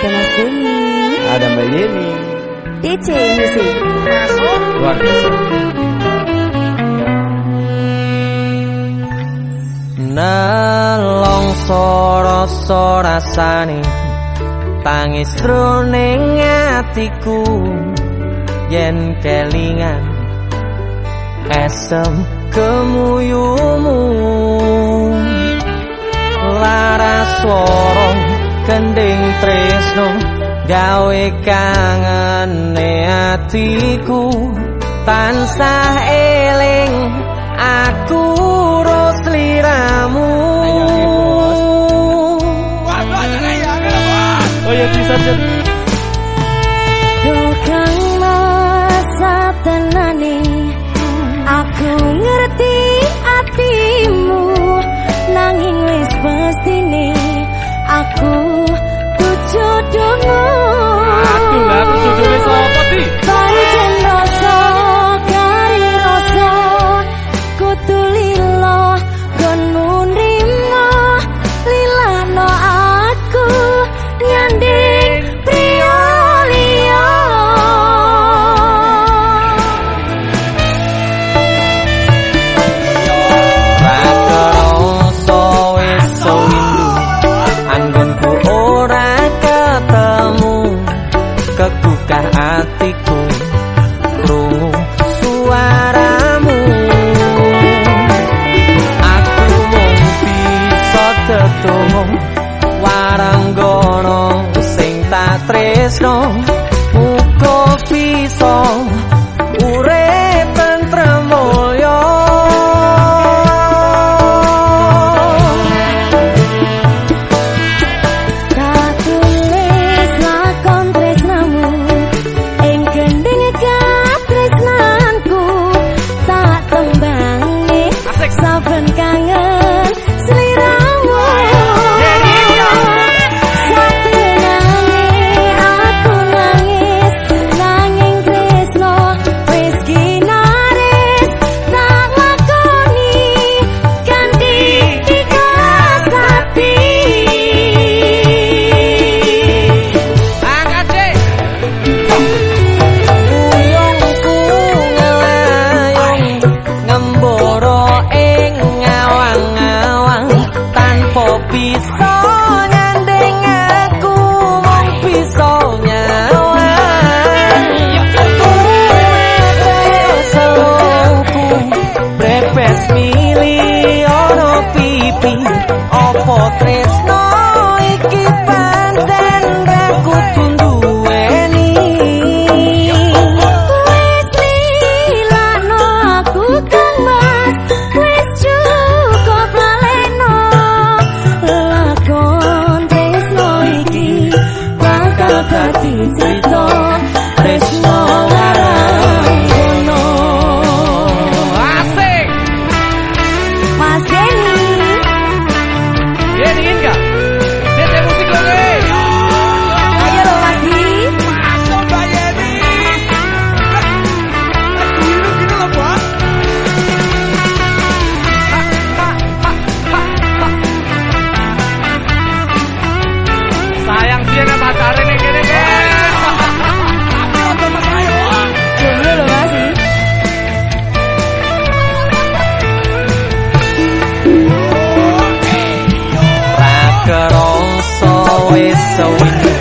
Ada Mas Denny. Ada Mbak Yeni. DC Music. Masuk. Luar biasa. Nelongso tangis truning atiku yen kelingan esem kemuyumu lara sorong kend. tresno gawe kangen atiku tansah eling aku. そう Please. so we can